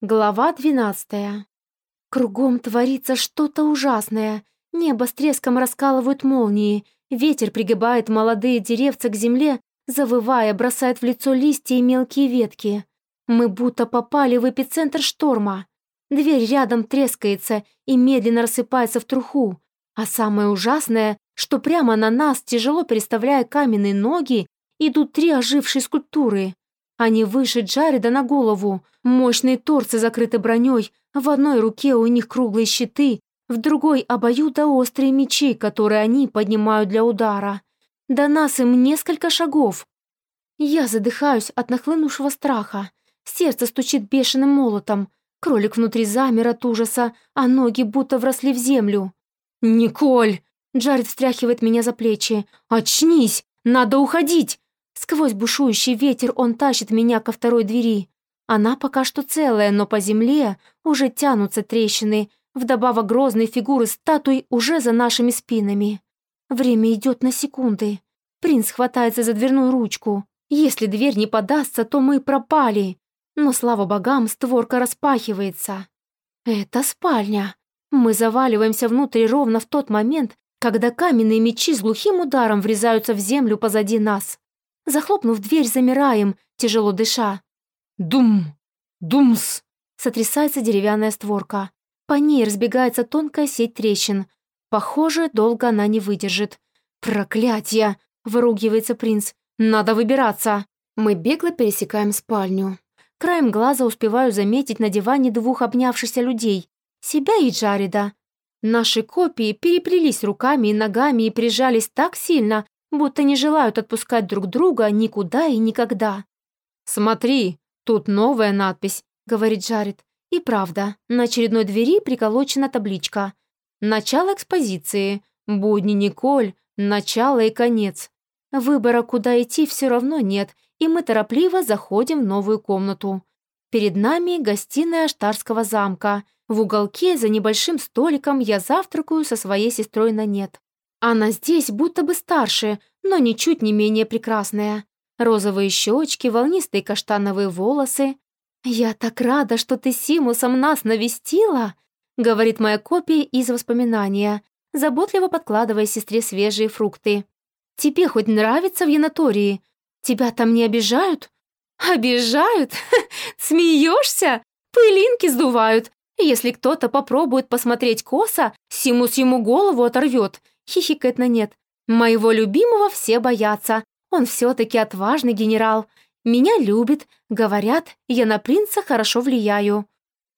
Глава двенадцатая. Кругом творится что-то ужасное. Небо с треском раскалывают молнии. Ветер пригибает молодые деревца к земле, завывая, бросает в лицо листья и мелкие ветки. Мы будто попали в эпицентр шторма. Дверь рядом трескается и медленно рассыпается в труху. А самое ужасное, что прямо на нас, тяжело переставляя каменные ноги, идут три ожившие скульптуры. Они выше Джареда на голову, мощные торцы закрыты броней, в одной руке у них круглые щиты, в другой обоюдоострые мечи, которые они поднимают для удара. До нас им несколько шагов. Я задыхаюсь от нахлынувшего страха. Сердце стучит бешеным молотом. Кролик внутри замер от ужаса, а ноги будто вросли в землю. «Николь!» Джаред встряхивает меня за плечи. «Очнись! Надо уходить! Сквозь бушующий ветер он тащит меня ко второй двери. Она пока что целая, но по земле уже тянутся трещины. Вдобавок грозные фигуры статуй уже за нашими спинами. Время идет на секунды. Принц хватается за дверную ручку. Если дверь не подастся, то мы пропали. Но, слава богам, створка распахивается. Это спальня. Мы заваливаемся внутрь ровно в тот момент, когда каменные мечи с глухим ударом врезаются в землю позади нас. Захлопнув дверь, замираем, тяжело дыша. «Дум! Думс!» Сотрясается деревянная створка. По ней разбегается тонкая сеть трещин. Похоже, долго она не выдержит. «Проклятье!» — выругивается принц. «Надо выбираться!» Мы бегло пересекаем спальню. Краем глаза успеваю заметить на диване двух обнявшихся людей. Себя и Джареда. Наши копии переплелись руками и ногами и прижались так сильно, будто не желают отпускать друг друга никуда и никогда. «Смотри, тут новая надпись», — говорит Джаред. И правда, на очередной двери приколочена табличка. «Начало экспозиции. Будни Николь. Начало и конец». Выбора, куда идти, все равно нет, и мы торопливо заходим в новую комнату. Перед нами гостиная Аштарского замка. В уголке за небольшим столиком я завтракаю со своей сестрой на нет. Она здесь будто бы старше, но ничуть не менее прекрасная. Розовые щечки, волнистые каштановые волосы. «Я так рада, что ты Симусом нас навестила!» говорит моя копия из воспоминания, заботливо подкладывая сестре свежие фрукты. «Тебе хоть нравится в Янатории? Тебя там не обижают?» «Обижают? Смеешься? Пылинки сдувают. Если кто-то попробует посмотреть косо, Симус ему голову оторвет хихикает на нет. Моего любимого все боятся. Он все-таки отважный генерал. Меня любит. Говорят, я на принца хорошо влияю.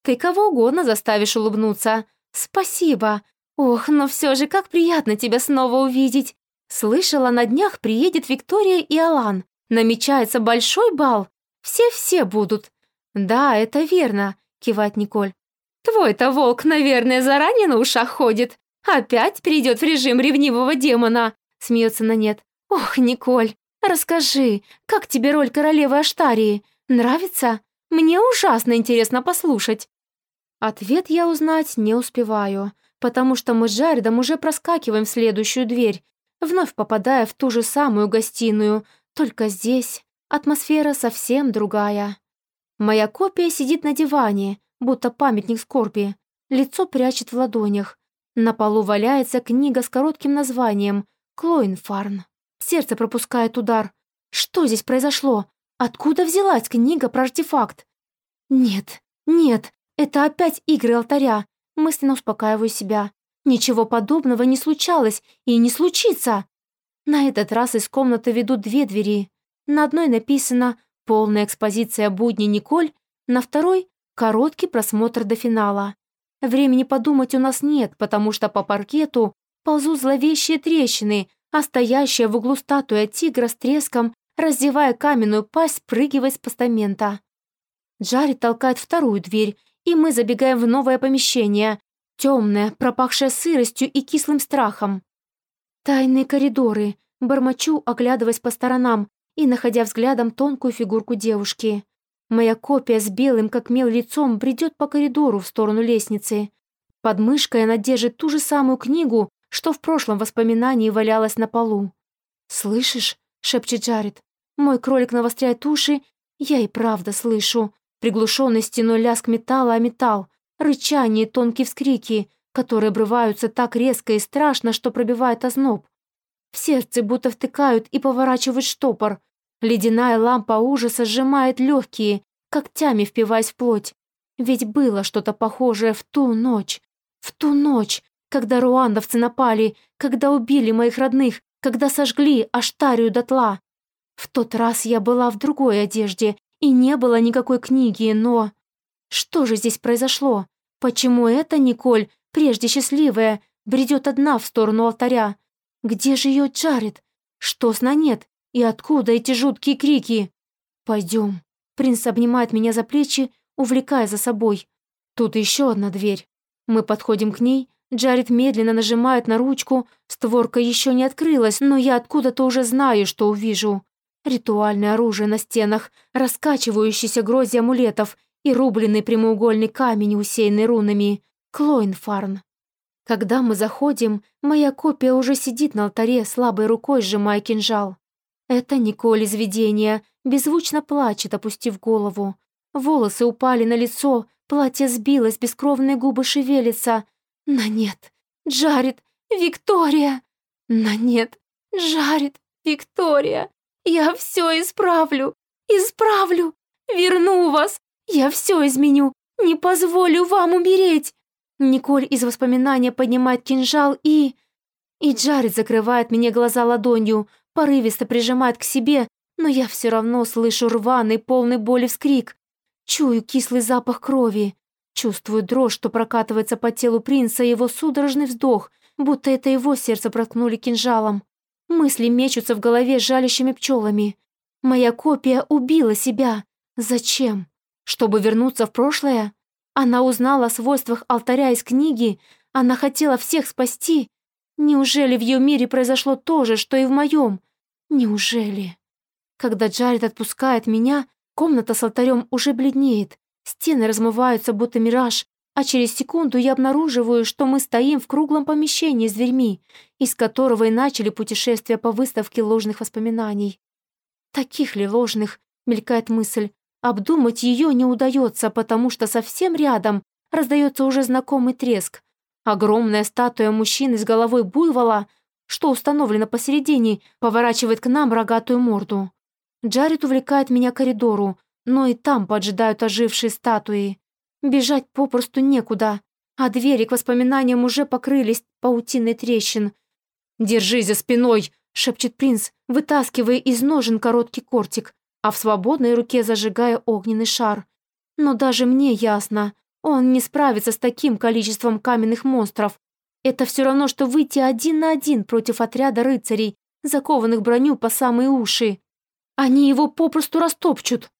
Ты кого угодно заставишь улыбнуться. Спасибо. Ох, но все же как приятно тебя снова увидеть. Слышала, на днях приедет Виктория и Алан. Намечается большой бал. Все-все будут. Да, это верно, кивает Николь. Твой-то волк, наверное, заранее на ушах ходит. «Опять перейдет в режим ревнивого демона!» — смеется на нет. «Ох, Николь, расскажи, как тебе роль королевы Аштарии? Нравится? Мне ужасно интересно послушать». Ответ я узнать не успеваю, потому что мы с Джаредом уже проскакиваем в следующую дверь, вновь попадая в ту же самую гостиную, только здесь атмосфера совсем другая. Моя копия сидит на диване, будто памятник скорби, лицо прячет в ладонях, на полу валяется книга с коротким названием «Клоинфарн». Сердце пропускает удар. Что здесь произошло? Откуда взялась книга про артефакт? Нет, нет, это опять игры алтаря. Мысленно успокаиваю себя. Ничего подобного не случалось и не случится. На этот раз из комнаты ведут две двери. На одной написано «Полная экспозиция будни Николь», на второй — короткий просмотр до финала. Времени подумать у нас нет, потому что по паркету ползут зловещие трещины, а стоящая в углу статуя тигра с треском, раздевая каменную пасть, спрыгивает с постамента. Джарри толкает вторую дверь, и мы забегаем в новое помещение, темное, пропахшее сыростью и кислым страхом. Тайные коридоры, бормочу, оглядываясь по сторонам и находя взглядом тонкую фигурку девушки. Моя копия с белым, как мел, лицом бредет по коридору в сторону лестницы. Под мышкой она держит ту же самую книгу, что в прошлом воспоминании валялась на полу. «Слышишь?» — шепчет Джаред. Мой кролик навостряет уши. Я и правда слышу. Приглушенный стеной лязг металла о металл, рычание тонкие вскрики, которые обрываются так резко и страшно, что пробивает озноб. В сердце будто втыкают и поворачивают штопор. Ледяная лампа ужаса сжимает легкие, когтями впиваясь в плоть. Ведь было что-то похожее в ту ночь. В ту ночь, когда руандовцы напали, когда убили моих родных, когда сожгли Аштарию дотла. В тот раз я была в другой одежде, и не было никакой книги, но... Что же здесь произошло? Почему эта Николь, прежде счастливая, бредет одна в сторону алтаря? Где же ее Джаред? Что с нет? И откуда эти жуткие крики? Пойдем. Принц обнимает меня за плечи, увлекая за собой. Тут еще одна дверь. Мы подходим к ней, Джаред медленно нажимает на ручку, створка еще не открылась, но я откуда-то уже знаю, что увижу. Ритуальное оружие на стенах, раскачивающийся грози амулетов и рубленный прямоугольный камень, усеянный рунами. Клоинфарн. Когда мы заходим, моя копия уже сидит на алтаре, слабой рукой сжимая кинжал. Это Николь из видения, беззвучно плачет, опустив голову. Волосы упали на лицо, платье сбилось, бескровные губы шевелятся. На нет, Джаред, Виктория! На нет, Джаред, Виктория! Я все исправлю, исправлю, верну вас, я все изменю, не позволю вам умереть. Николь из воспоминания поднимает кинжал и... И Джаред закрывает мне глаза ладонью, порывисто прижимает к себе, но я все равно слышу рваный, полный боли вскрик. Чую кислый запах крови. Чувствую дрожь, что прокатывается по телу принца, его судорожный вздох, будто это его сердце проткнули кинжалом. Мысли мечутся в голове жалящими пчелами. Моя копия убила себя. Зачем? Чтобы вернуться в прошлое? Она узнала о свойствах алтаря из книги. Она хотела всех спасти. Неужели в ее мире произошло то же, что и в моем? Неужели? Когда Джаред отпускает меня, комната с алтарем уже бледнеет. Стены размываются, будто мираж, а через секунду я обнаруживаю, что мы стоим в круглом помещении с дверьми, из которого и начали путешествие по выставке ложных воспоминаний. Таких ли ложных, мелькает мысль, обдумать ее не удается, потому что совсем рядом раздается уже знакомый треск. Огромная статуя мужчины с головой буйвола, что установлена посередине, поворачивает к нам рогатую морду. Джаред увлекает меня к коридору, но и там поджидают ожившие статуи. Бежать попросту некуда, а двери к воспоминаниям уже покрылись паутиной трещин. «Держись за спиной!» — шепчет принц, вытаскивая из ножен короткий кортик, а в свободной руке зажигая огненный шар. Но даже мне ясно, он не справится с таким количеством каменных монстров. Это все равно, что выйти один на один против отряда рыцарей, закованных броню по самые уши. Они его попросту растопчут.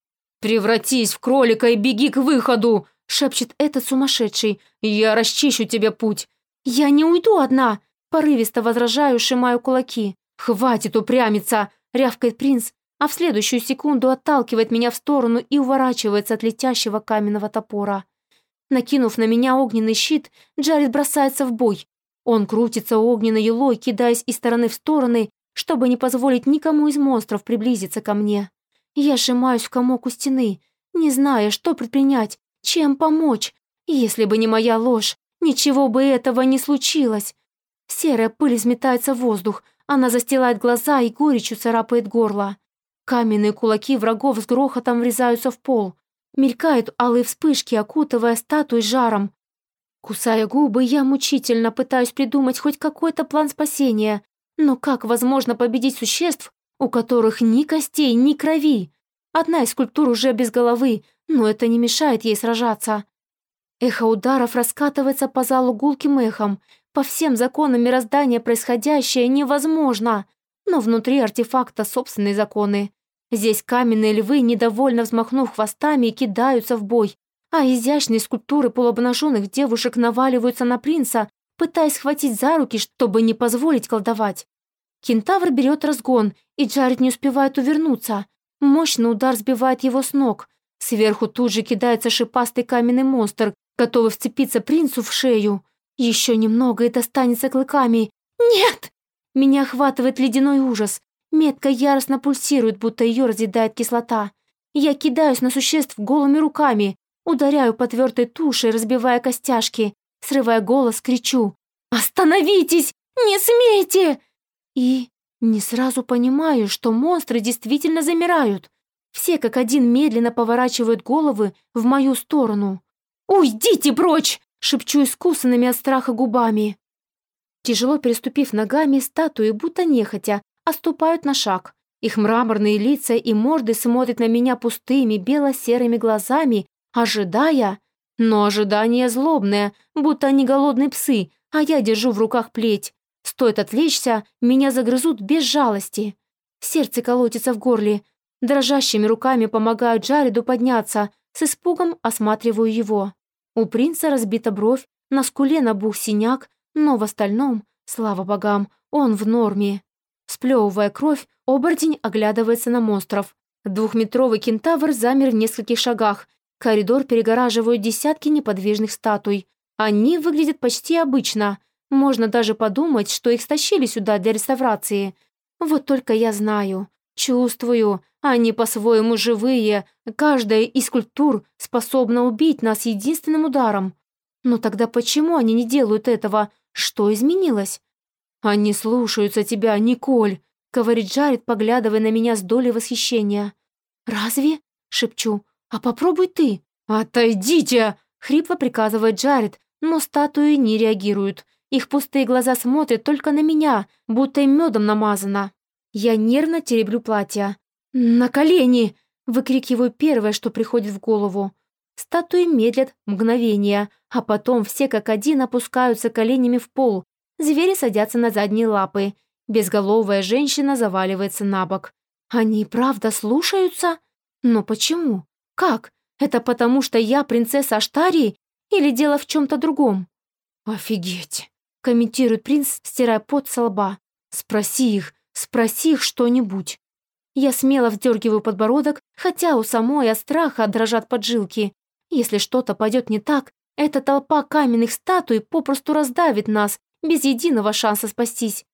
«Превратись в кролика и беги к выходу!» — шепчет этот сумасшедший. «Я расчищу тебе путь!» «Я не уйду одна!» — порывисто возражаю, сжимаю кулаки. «Хватит упрямиться!» — рявкает принц, а в следующую секунду отталкивает меня в сторону и уворачивается от летящего каменного топора. Накинув на меня огненный щит, Джаред бросается в бой. Он крутится огненной елой, кидаясь из стороны в стороны, чтобы не позволить никому из монстров приблизиться ко мне. Я сжимаюсь в комок у стены, не зная, что предпринять, чем помочь. Если бы не моя ложь, ничего бы этого не случилось. Серая пыль взметается в воздух, она застилает глаза и горечью царапает горло. Каменные кулаки врагов с грохотом врезаются в пол. Мелькают алые вспышки, окутывая статуй жаром. Кусая губы, я мучительно пытаюсь придумать хоть какой-то план спасения. Но как возможно победить существ, у которых ни костей, ни крови. Одна из скульптур уже без головы, но это не мешает ей сражаться. Эхо ударов раскатывается по залу гулким эхом. По всем законам мироздания происходящее невозможно. Но внутри артефакта собственные законы. Здесь каменные львы, недовольно взмахнув хвостами, кидаются в бой, а изящные скульптуры полуобнаженных девушек наваливаются на принца, пытаясь схватить за руки, чтобы не позволить колдовать. Кентавр берет разгон, и Джаред не успевает увернуться. Мощный удар сбивает его с ног. Сверху тут же кидается шипастый каменный монстр, готовый вцепиться принцу в шею. Еще немного и достанется клыками. «Нет!» Меня охватывает ледяной ужас. Метка яростно пульсирует, будто ее разъедает кислота. Я кидаюсь на существ голыми руками, ударяю по твердой туше, разбивая костяшки, срывая голос, кричу «Остановитесь! Не смейте!» И не сразу понимаю, что монстры действительно замирают. Все как один медленно поворачивают головы в мою сторону. «Уйдите прочь!» — шепчу искусанными от страха губами. Тяжело переступив ногами, статуи, будто нехотя, оступают на шаг. Их мраморные лица и морды смотрят на меня пустыми бело-серыми глазами, ожидая... Но ожидание злобное, будто они голодные псы, а я держу в руках плеть. Стоит отвлечься, меня загрызут без жалости. Сердце колотится в горле. Дрожащими руками помогаю Джареду подняться, с испугом осматриваю его. У принца разбита бровь, на скуле набух синяк, но в остальном, слава богам, он в норме. Сплевывая кровь, оборотень оглядывается на монстров. Двухметровый кентавр замер в нескольких шагах. Коридор перегораживают десятки неподвижных статуй. Они выглядят почти обычно. Можно даже подумать, что их стащили сюда для реставрации. Вот только я знаю, чувствую, они по-своему живые. Каждая из скульптур способна убить нас единственным ударом. Но тогда почему они не делают этого? Что изменилось? «Они слушаются тебя, Николь», — говорит Джаред, поглядывая на меня с долей восхищения. «Разве?» — шепчу. «А попробуй ты». «Отойдите!» — хрипло приказывает Джаред, но статуи не реагируют. Их пустые глаза смотрят только на меня, будто им медом намазано. Я нервно тереблю платье. «На колени!» — выкрикиваю первое, что приходит в голову. Статуи медлят мгновение, а потом все как один опускаются коленями в пол. Звери садятся на задние лапы. Безголовая женщина заваливается на бок. Они правда слушаются? Но почему? Как? Это потому, что я принцесса Аштарии? Или дело в чем-то другом? Офигеть, комментирует принц, стирая пот со лба. Спроси их, спроси их что-нибудь. Я смело вдергиваю подбородок, хотя у самой от страха дрожат поджилки. Если что-то пойдет не так, эта толпа каменных статуй попросту раздавит нас, без единого шанса спастись.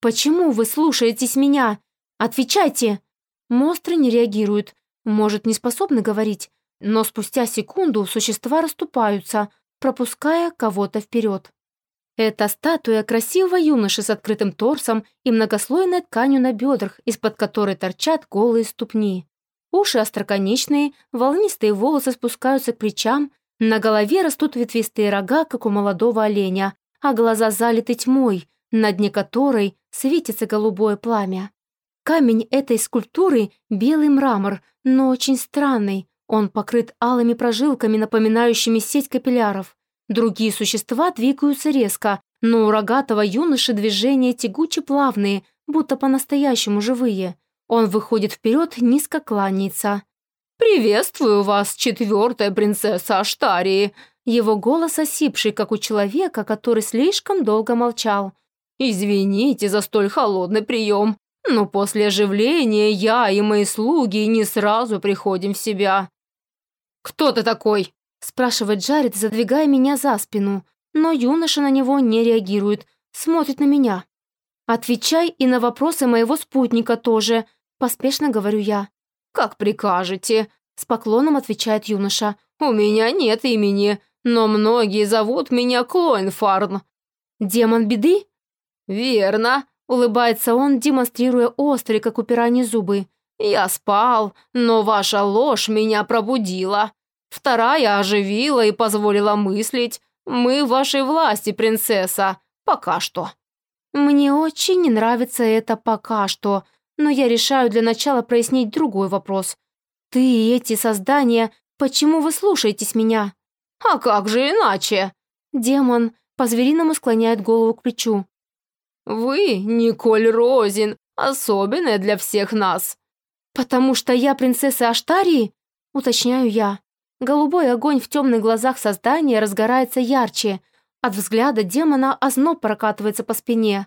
Почему вы слушаетесь меня? Отвечайте!» Монстры не реагируют, может, не способны говорить, но спустя секунду существа расступаются, пропуская кого-то вперед. Это статуя красивого юноши с открытым торсом и многослойной тканью на бедрах, из-под которой торчат голые ступни. Уши остроконечные, волнистые волосы спускаются к плечам, на голове растут ветвистые рога, как у молодого оленя, а глаза залиты тьмой, на дне которой светится голубое пламя. Камень этой скульптуры — белый мрамор, но очень странный. Он покрыт алыми прожилками, напоминающими сеть капилляров. Другие существа двигаются резко, но у рогатого юноши движения тягуче плавные, будто по-настоящему живые. Он выходит вперед, низко кланяется. «Приветствую вас, четвертая принцесса Аштарии!» Его голос осипший, как у человека, который слишком долго молчал. «Извините за столь холодный прием, но после оживления я и мои слуги не сразу приходим в себя». «Кто ты такой?» – спрашивает Джаред, задвигая меня за спину, но юноша на него не реагирует, смотрит на меня. «Отвечай и на вопросы моего спутника тоже», – поспешно говорю я. «Как прикажете», – с поклоном отвечает юноша. «У меня нет имени, но многие зовут меня Клойнфарн». «Демон беды?» «Верно», – улыбается он, демонстрируя острые, как у пираньи, зубы. «Я спал, но ваша ложь меня пробудила. Вторая оживила и позволила мыслить. Мы в вашей власти, принцесса. Пока что». «Мне очень не нравится это «пока что», но я решаю для начала прояснить другой вопрос. Ты и эти создания, почему вы слушаетесь меня? А как же иначе? Демон по-звериному склоняет голову к плечу. Вы, Николь Розин, особенная для всех нас. Потому что я принцесса Аштарии? Уточняю я. Голубой огонь в темных глазах создания разгорается ярче. От взгляда демона озноб прокатывается по спине.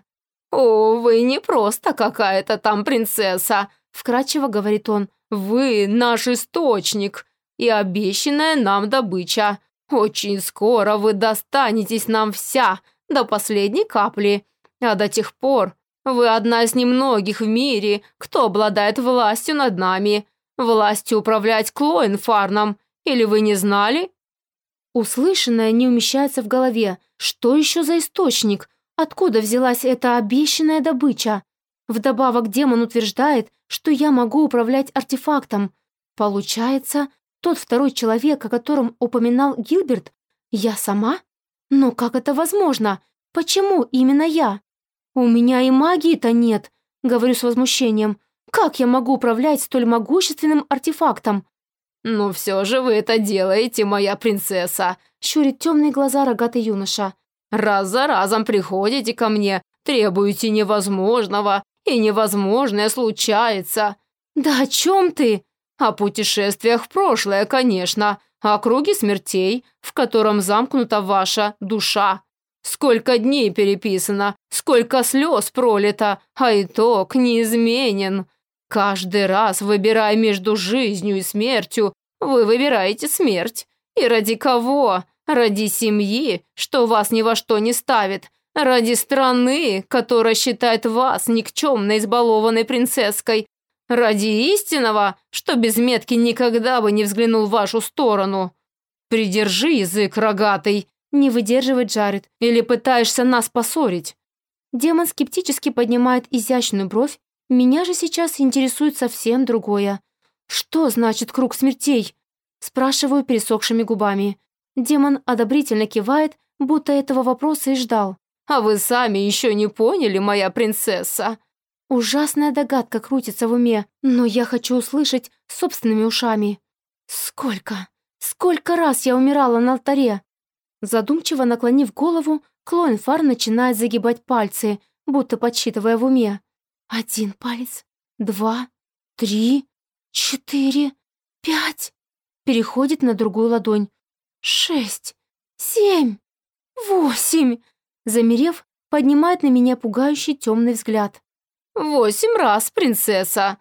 «О, вы не просто какая-то там принцесса», — вкратчиво говорит он. «Вы наш источник и обещанная нам добыча. Очень скоро вы достанетесь нам вся, до последней капли. А до тех пор вы одна из немногих в мире, кто обладает властью над нами. властью управлять Клоенфарном. Или вы не знали?» Услышанное не умещается в голове. Что еще за источник? Откуда взялась эта обещанная добыча? Вдобавок демон утверждает, что я могу управлять артефактом. Получается, тот второй человек, о котором упоминал Гилберт, я сама? Но как это возможно? Почему именно я? У меня и магии-то нет, говорю с возмущением. Как я могу управлять столь могущественным артефактом? «Но все же вы это делаете, моя принцесса», — щурит темные глаза рогатый юноша. «Раз за разом приходите ко мне, требуете невозможного, и невозможное случается». «Да о чем ты?» «О путешествиях в прошлое, конечно, о круге смертей, в котором замкнута ваша душа. Сколько дней переписано, сколько слез пролито, а итог неизменен. Каждый раз, выбирая между жизнью и смертью, вы выбираете смерть. И ради кого? Ради семьи, что вас ни во что не ставит. Ради страны, которая считает вас никчемной избалованной принцесской. Ради истинного, что без метки никогда бы не взглянул в вашу сторону. Придержи язык, рогатый. Не выдерживает Джаред. Или пытаешься нас поссорить? Демон скептически поднимает изящную бровь. Меня же сейчас интересует совсем другое. Что значит круг смертей? Спрашиваю пересохшими губами. Демон одобрительно кивает, будто этого вопроса и ждал. «А вы сами еще не поняли, моя принцесса?» Ужасная догадка крутится в уме, но я хочу услышать собственными ушами. Сколько, сколько раз я умирала на алтаре? Задумчиво наклонив голову, Клоенфар начинает загибать пальцы, будто подсчитывая в уме. Один палец, два, три, четыре, пять. Переходит на другую ладонь. Шесть, семь, восемь. Замерев, поднимает на меня пугающий темный взгляд. «Восемь раз, принцесса!»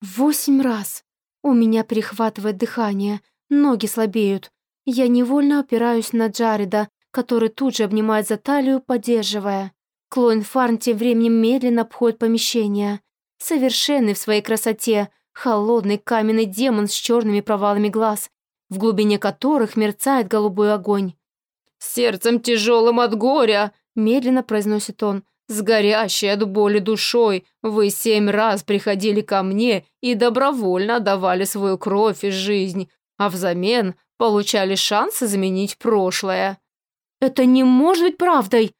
Восемь раз. У меня перехватывает дыхание, ноги слабеют. Я невольно опираюсь на Джареда, который тут же обнимает за талию, поддерживая. Клоин Фарн тем временем медленно обходит помещение. Совершенный в своей красоте, холодный каменный демон с черными провалами глаз, в глубине которых мерцает голубой огонь. «Сердцем тяжелым от горя», — медленно произносит он, «с горящей от боли душой вы семь раз приходили ко мне и добровольно давали свою кровь и жизнь, а взамен получали шанс изменить прошлое». «Это не может быть правдой!»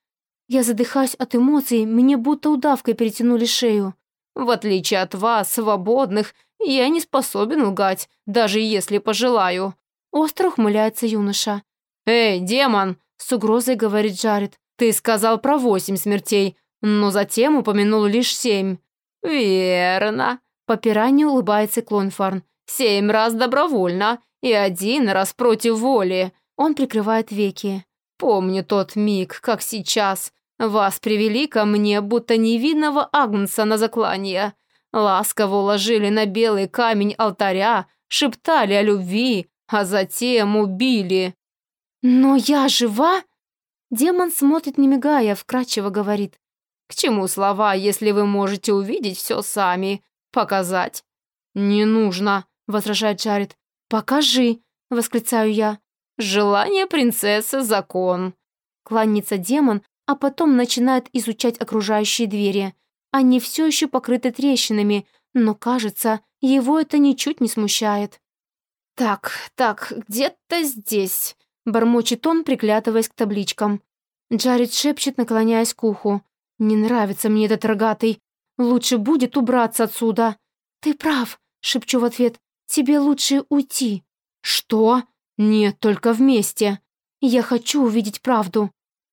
Я задыхаюсь от эмоций, мне будто удавкой перетянули шею. «В отличие от вас, свободных, я не способен лгать, даже если пожелаю». Остро ухмыляется юноша. «Эй, демон!» — с угрозой говорит Джаред. «Ты сказал про восемь смертей, но затем упомянул лишь семь». «Верно», — попирание улыбается Клонфарн. «Семь раз добровольно и один раз против воли». Он прикрывает веки. «Помню тот миг, как сейчас. Вас привели ко мне, будто невинного агнца на заклание. Ласково уложили на белый камень алтаря, шептали о любви, а затем убили. «Но я жива?» Демон смотрит, не мигая, вкрадчиво говорит. «К чему слова, если вы можете увидеть все сами? Показать?» «Не нужно», — возражает Джаред. «Покажи», — восклицаю я. «Желание принцессы — закон». Кланяется демон, а потом начинает изучать окружающие двери. Они все еще покрыты трещинами, но, кажется, его это ничуть не смущает. «Так, так, где-то здесь», — бормочет он, приглядываясь к табличкам. Джаред шепчет, наклоняясь к уху. «Не нравится мне этот рогатый. Лучше будет убраться отсюда». «Ты прав», — шепчу в ответ. «Тебе лучше уйти». «Что? Нет, только вместе». «Я хочу увидеть правду».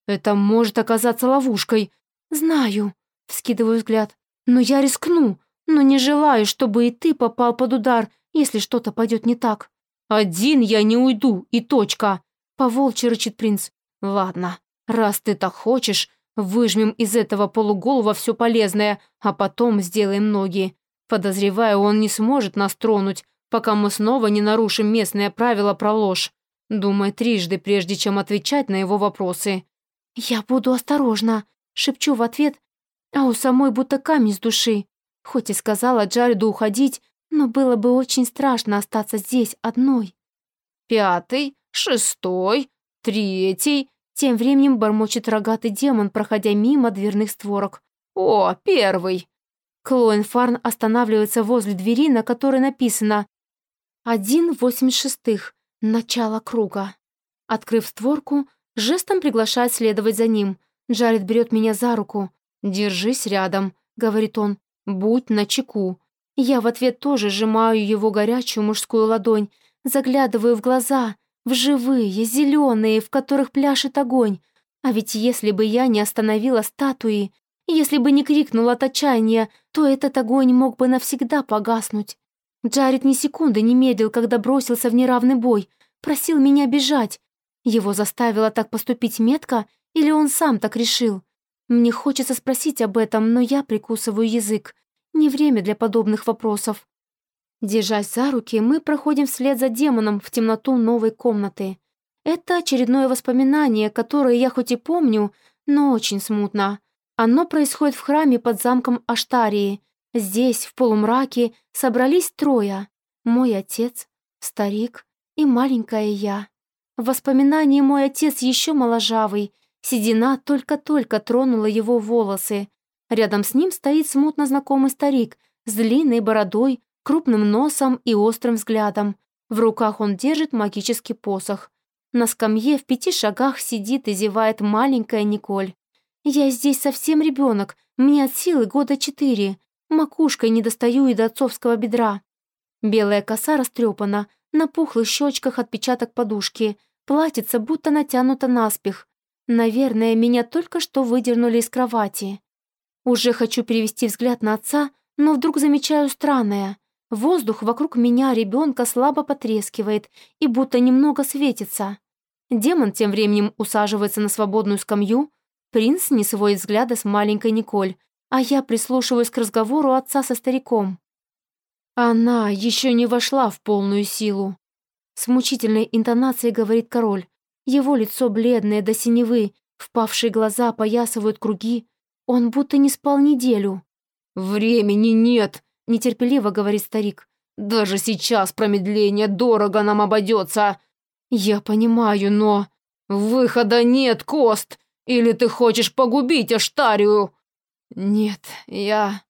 «Это может оказаться ловушкой». «Знаю», Вскидываю взгляд. «Но я рискну, но не желаю, чтобы и ты попал под удар, если что-то пойдет не так». «Один я не уйду, и точка!» Поволчьи рычит принц. «Ладно, раз ты так хочешь, выжмем из этого полуголова все полезное, а потом сделаем ноги. Подозреваю, он не сможет нас тронуть, пока мы снова не нарушим местное правило про ложь. Думай трижды, прежде чем отвечать на его вопросы». «Я буду осторожна», — шепчу в ответ а у самой будто камень с души. Хоть и сказала Джареду уходить, но было бы очень страшно остаться здесь одной. Пятый, шестой, третий. Тем временем бормочет рогатый демон, проходя мимо дверных створок. О, первый. Клоэн Фарн останавливается возле двери, на которой написано «Один восемь шестых. Начало круга». Открыв створку, жестом приглашает следовать за ним. Джаред берет меня за руку. «Держись рядом», — говорит он. «Будь начеку». Я в ответ тоже сжимаю его горячую мужскую ладонь, заглядываю в глаза, в живые, зеленые, в которых пляшет огонь. А ведь если бы я не остановила статуи, если бы не крикнула от отчаяния, то этот огонь мог бы навсегда погаснуть. Джаред ни секунды не медлил, когда бросился в неравный бой, просил меня бежать. Его заставило так поступить метко, или он сам так решил? Мне хочется спросить об этом, но я прикусываю язык. Не время для подобных вопросов. Держась за руки, мы проходим вслед за демоном в темноту новой комнаты. Это очередное воспоминание, которое я хоть и помню, но очень смутно. Оно происходит в храме под замком Аштарии. Здесь, в полумраке, собрались трое. Мой отец, старик и маленькая я. В воспоминании мой отец еще моложавый, седина только-только тронула его волосы. Рядом с ним стоит смутно знакомый старик с длинной бородой, крупным носом и острым взглядом. В руках он держит магический посох. На скамье в пяти шагах сидит и зевает маленькая Николь. Я здесь совсем ребенок, мне от силы года четыре. Макушкой не достаю и до отцовского бедра. Белая коса растрепана, на пухлых щечках отпечаток подушки, платьице будто натянуто наспех. Наверное, меня только что выдернули из кровати. Уже хочу перевести взгляд на отца, но вдруг замечаю странное. Воздух вокруг меня ребенка слабо потрескивает и будто немного светится. Демон тем временем усаживается на свободную скамью, принц не сводит взгляда с маленькой Николь, а я прислушиваюсь к разговору отца со стариком. Она еще не вошла в полную силу. С мучительной интонацией говорит король. Его лицо бледное до синевы, впавшие глаза поясывают круги, он будто не спал неделю. «Времени нет», — нетерпеливо говорит старик. «Даже сейчас промедление дорого нам обойдется. Я понимаю, но...» «Выхода нет, Кост! Или ты хочешь погубить Аштарию?» «Нет, я...»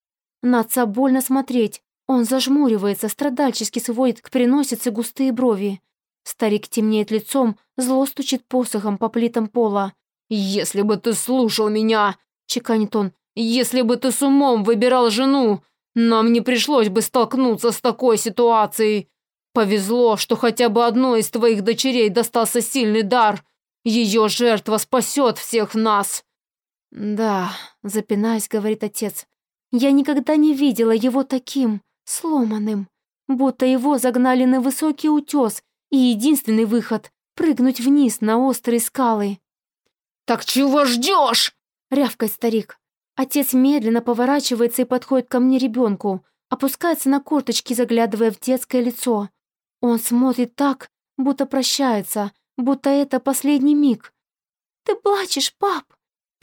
На отца больно смотреть. Он зажмуривается, страдальчески сводит к переносице густые брови. Старик темнеет лицом, зло стучит посохом по плитам пола. «Если бы ты слушал меня!» — чеканит он. «Если бы ты с умом выбирал жену, нам не пришлось бы столкнуться с такой ситуацией. Повезло, что хотя бы одной из твоих дочерей достался сильный дар. Ее жертва спасет всех нас». «Да», — запинаясь, говорит отец, «я никогда не видела его таким, сломанным, будто его загнали на высокий утес, и единственный выход — прыгнуть вниз на острые скалы». «Так чего ждешь?» рявкает старик. Отец медленно поворачивается и подходит ко мне ребенку, опускается на корточки, заглядывая в детское лицо. Он смотрит так, будто прощается, будто это последний миг. «Ты плачешь, пап?»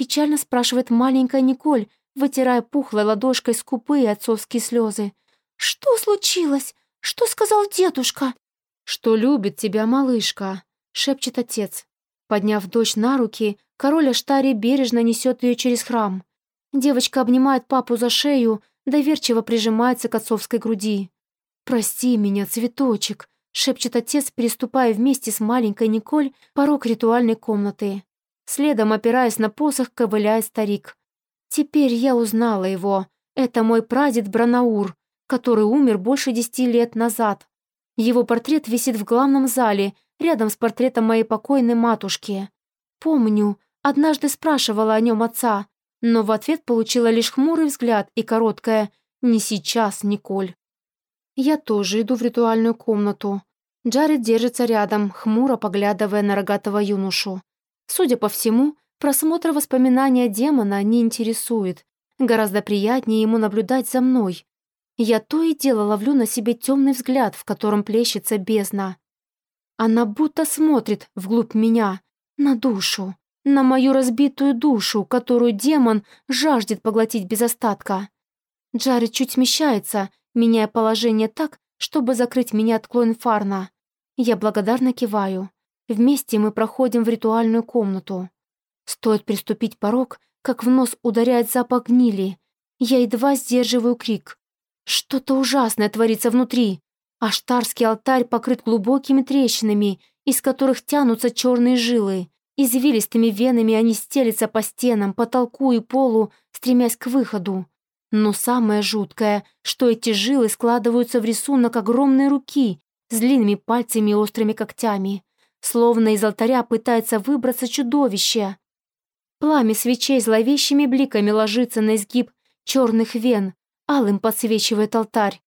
Печально спрашивает маленькая Николь, вытирая пухлой ладошкой скупые отцовские слезы. «Что случилось? Что сказал дедушка?» «Что любит тебя малышка», — шепчет отец. Подняв дочь на руки, король Аштари бережно несет ее через храм. Девочка обнимает папу за шею, доверчиво прижимается к отцовской груди. «Прости меня, цветочек», — шепчет отец, переступая вместе с маленькой Николь порог ритуальной комнаты. Следом, опираясь на посох, ковыляет старик. Теперь я узнала его. Это мой прадед Бранаур, который умер больше десяти лет назад. Его портрет висит в главном зале, рядом с портретом моей покойной матушки. Помню, однажды спрашивала о нем отца, но в ответ получила лишь хмурый взгляд и короткое «Не сейчас, Николь». Я тоже иду в ритуальную комнату. Джаред держится рядом, хмуро поглядывая на рогатого юношу. Судя по всему, просмотр воспоминания демона не интересует. Гораздо приятнее ему наблюдать за мной. Я то и дело ловлю на себе темный взгляд, в котором плещется бездна. Она будто смотрит вглубь меня, на душу, на мою разбитую душу, которую демон жаждет поглотить без остатка. Джаред чуть смещается, меняя положение так, чтобы закрыть меня от Клоенфарна. Я благодарно киваю. Вместе мы проходим в ритуальную комнату. Стоит приступить порог, как в нос ударяет запах гнили. Я едва сдерживаю крик. Что-то ужасное творится внутри. Аштарский алтарь покрыт глубокими трещинами, из которых тянутся черные жилы. Извилистыми венами они стелятся по стенам, потолку и полу, стремясь к выходу. Но самое жуткое, что эти жилы складываются в рисунок огромной руки с длинными пальцами и острыми когтями. Словно из алтаря пытается выбраться чудовище. Пламя свечей зловещими бликами ложится на изгиб черных вен, алым подсвечивает алтарь.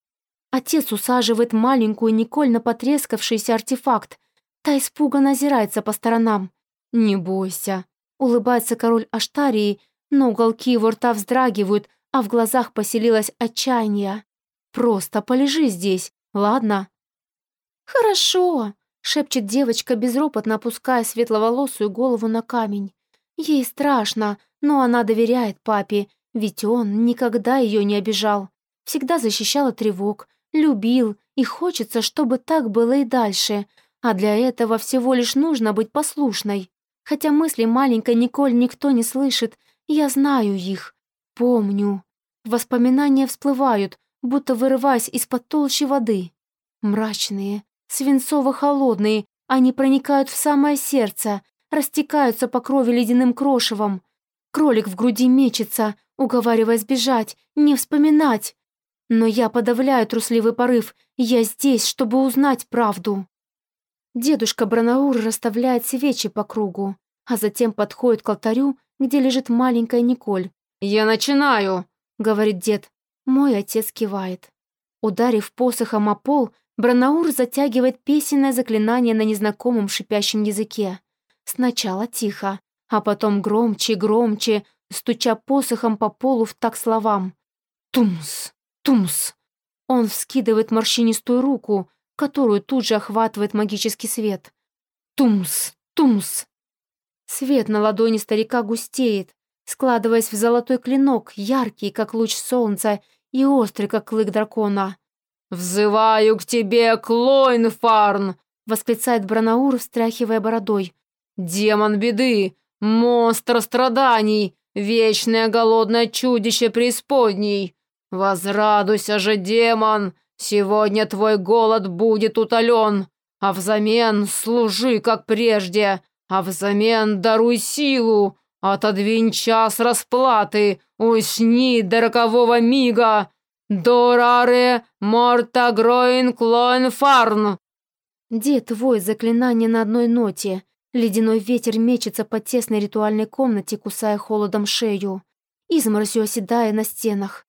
Отец усаживает маленькую Николь на потрескавшийся артефакт. Та испуганно озирается по сторонам. «Не бойся», — улыбается король Аштарии, но уголки его рта вздрагивают, а в глазах поселилось отчаяние. «Просто полежи здесь, ладно?» «Хорошо», — шепчет девочка, безропотно опуская светловолосую голову на камень. Ей страшно, но она доверяет папе, ведь он никогда ее не обижал. Всегда защищал тревог, любил, и хочется, чтобы так было и дальше. А для этого всего лишь нужно быть послушной. Хотя мысли маленькой Николь никто не слышит, я знаю их. Помню. Воспоминания всплывают, будто вырываясь из-под толщи воды. Мрачные, свинцово-холодные, они проникают в самое сердце, растекаются по крови ледяным крошевом. Кролик в груди мечется, уговаривая сбежать, не вспоминать. Но я подавляю трусливый порыв, я здесь, чтобы узнать правду. Дедушка Бранаур расставляет свечи по кругу, а затем подходит к алтарю, где лежит маленькая Николь. «Я начинаю!» — говорит дед. Мой отец кивает. Ударив посохом о пол, Бранаур затягивает песенное заклинание на незнакомом шипящем языке. Сначала тихо, а потом громче и громче, стуча посохом по полу в так словам. «Тумс! Тумс!» Он вскидывает морщинистую руку, которую тут же охватывает магический свет. «Тумс! Тумс!» Свет на ладони старика густеет, складываясь в золотой клинок, яркий, как луч солнца, и острый, как клык дракона. «Взываю к тебе, Клойнфарн!» — восклицает Бранаур, встряхивая бородой. «Демон беды! Монстр страданий! Вечное голодное чудище преисподней! Возрадуйся же, демон! Сегодня твой голод будет утолен, а взамен служи, как прежде, а взамен даруй силу, отодвинь час расплаты, усни до рокового мига, дораре морта гроин клоин фарн!» Дед воет заклинание на одной ноте — Ледяной ветер мечется по тесной ритуальной комнате, кусая холодом шею, изморозью оседая на стенах.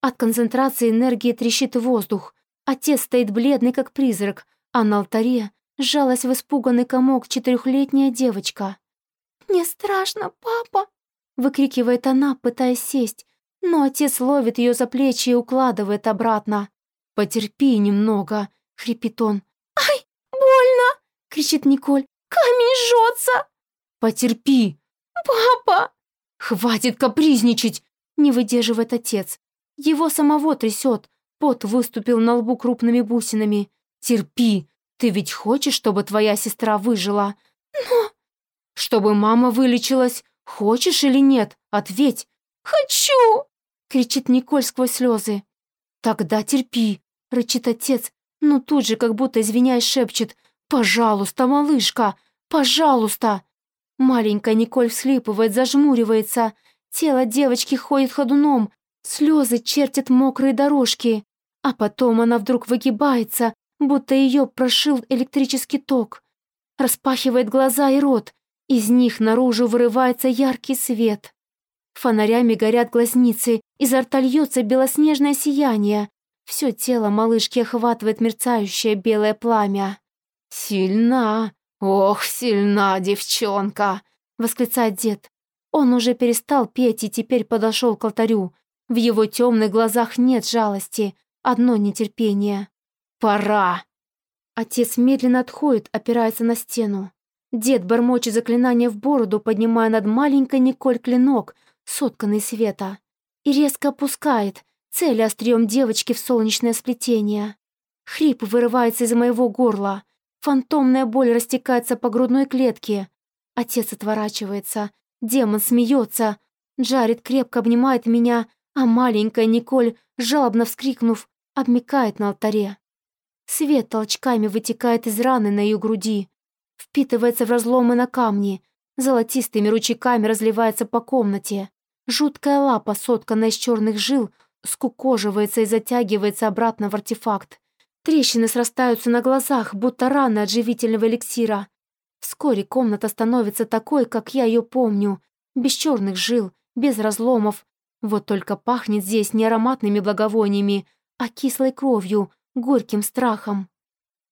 От концентрации энергии трещит воздух. Отец стоит бледный, как призрак, а на алтаре сжалась в испуганный комок четырехлетняя девочка. «Мне страшно, папа!» — выкрикивает она, пытаясь сесть, но отец ловит ее за плечи и укладывает обратно. «Потерпи немного», — хрипит он. «Ай, больно!» — кричит Николь. Камень жжется!» «Потерпи!» «Папа!» «Хватит капризничать!» Не выдерживает отец. Его самого трясет. Пот выступил на лбу крупными бусинами. «Терпи! Ты ведь хочешь, чтобы твоя сестра выжила?» «Но...» «Чтобы мама вылечилась? Хочешь или нет? Ответь!» «Хочу!» — кричит Николь сквозь слезы. «Тогда терпи!» — рычит отец, но тут же, как будто извиняясь, шепчет. «Пожалуйста, малышка, пожалуйста!» Маленькая Николь вслипывает, зажмуривается. Тело девочки ходит ходуном, слезы чертят мокрые дорожки. А потом она вдруг выгибается, будто ее прошил электрический ток. Распахивает глаза и рот. Из них наружу вырывается яркий свет. Фонарями горят глазницы, изо рта льется белоснежное сияние. Все тело малышки охватывает мерцающее белое пламя. «Сильна! Ох, сильна девчонка!» — восклицает дед. Он уже перестал петь и теперь подошел к алтарю. В его темных глазах нет жалости, одно нетерпение. «Пора!» Отец медленно отходит, опирается на стену. Дед бормочет заклинание в бороду, поднимая над маленькой Николь клинок, сотканный света, и резко опускает, целя острием девочки в солнечное сплетение. Хрип вырывается из моего горла. Фантомная боль растекается по грудной клетке. Отец отворачивается. Демон смеется. Джаред крепко обнимает меня, а маленькая Николь, жалобно вскрикнув, обмикает на алтаре. Свет толчками вытекает из раны на ее груди, впитывается в разломы на камни, золотистыми ручейками разливается по комнате. Жуткая лапа, сотканная из черных жил, скукоживается и затягивается обратно в артефакт. Трещины срастаются на глазах, будто раны от живительного эликсира. Вскоре комната становится такой, как я ее помню, без черных жил, без разломов. Вот только пахнет здесь не ароматными благовониями, а кислой кровью, горьким страхом.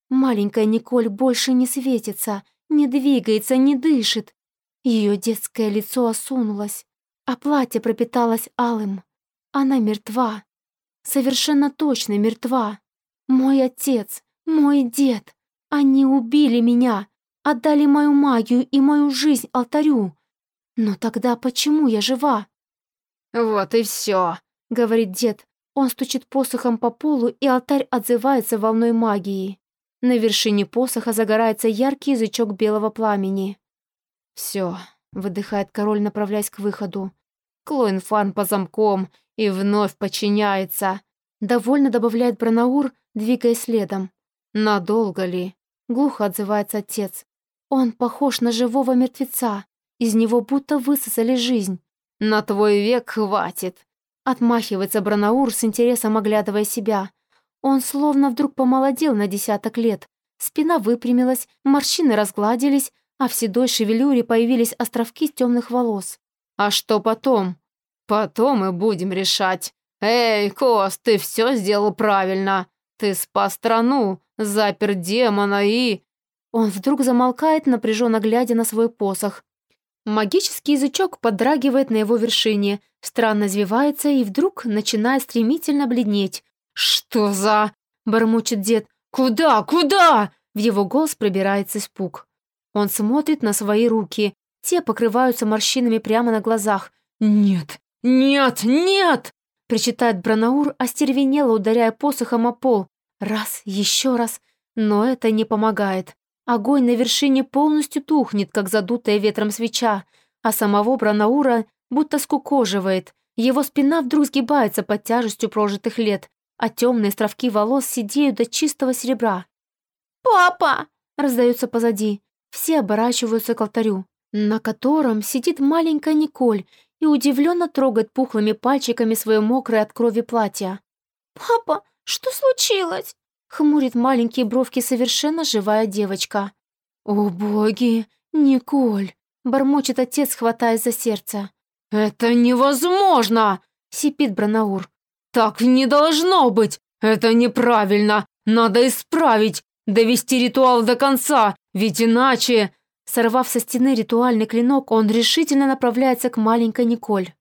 Маленькая Николь больше не светится, не двигается, не дышит. Ее детское лицо осунулось, а платье пропиталось алым. Она мертва. Совершенно точно мертва. Мой отец, мой дед. Они убили меня, отдали мою магию и мою жизнь алтарю. Но тогда почему я жива? «Вот и все», — говорит дед. Он стучит посохом по полу, и алтарь отзывается волной магии. На вершине посоха загорается яркий язычок белого пламени. «Все», — выдыхает король, направляясь к выходу. Клоинфан по замкам и вновь подчиняется. Довольно добавляет Бранаур, двигаясь следом. Надолго ли? Глухо отзывается отец. Он похож на живого мертвеца. Из него будто высосали жизнь. На твой век хватит. Отмахивается Бранаур с интересом оглядывая себя. Он словно вдруг помолодел на десяток лет. Спина выпрямилась, морщины разгладились, а в седой шевелюре появились островки темных волос. А что потом? Потом мы будем решать. Эй, Кос, ты все сделал правильно. Ты спас страну, запер демона и... Он вдруг замолкает, напряженно глядя на свой посох. Магический язычок подрагивает на его вершине, странно извивается и вдруг начинает стремительно бледнеть. «Что за...» — бормочет дед. «Куда? Куда?» В его голос пробирается испуг. Он смотрит на свои руки, те покрываются морщинами прямо на глазах. «Нет! Нет! Нет!» Причитает Бранаур, остервенело ударяя посохом о пол. Раз, еще раз. Но это не помогает. Огонь на вершине полностью тухнет, как задутая ветром свеча, а самого Бранаура будто скукоживает. Его спина вдруг сгибается под тяжестью прожитых лет, а темные островки волос сидеют до чистого серебра. «Папа!» — раздается позади. Все оборачиваются к алтарю на котором сидит маленькая Николь и удивленно трогает пухлыми пальчиками свое мокрое от крови платье. «Папа, что случилось?» — хмурит маленькие бровки совершенно живая девочка. «О боги, Николь!» — бормочет отец, хватаясь за сердце. «Это невозможно!» — сипит Бранаур. «Так не должно быть! Это неправильно! Надо исправить! Довести ритуал до конца! Ведь иначе...» Сорвав со стены ритуальный клинок, он решительно направляется к маленькой Николь.